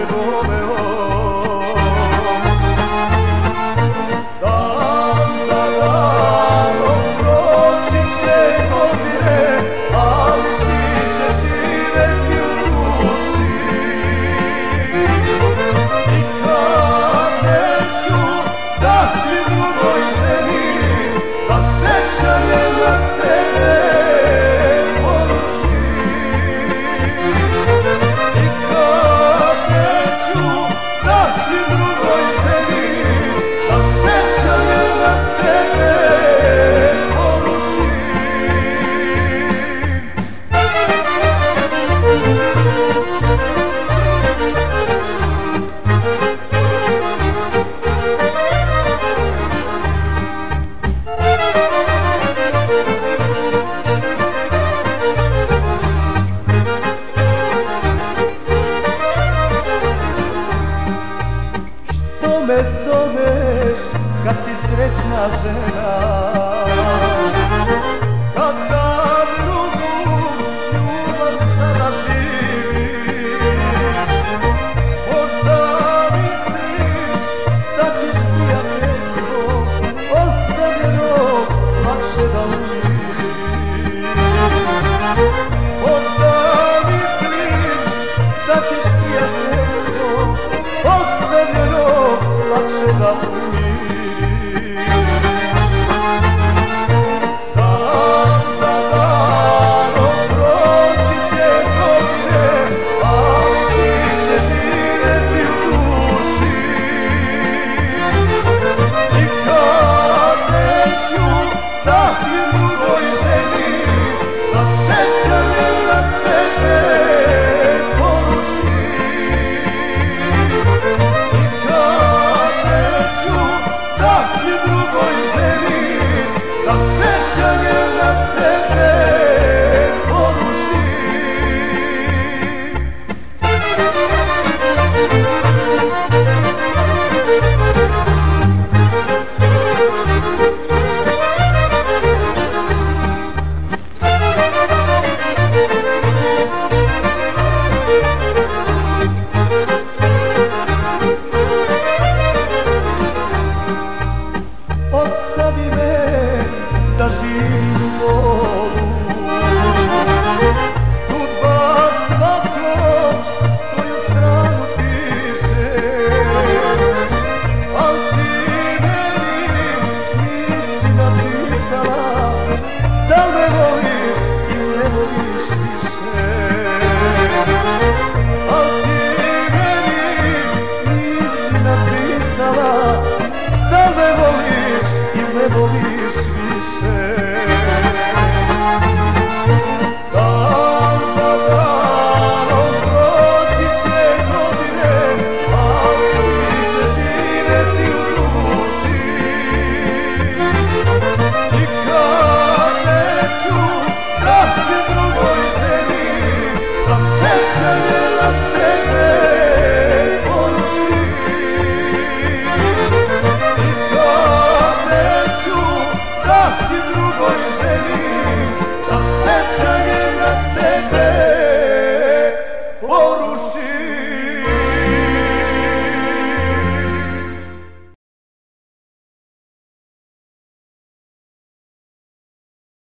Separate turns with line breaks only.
it over. Zoveš kad si srećna žena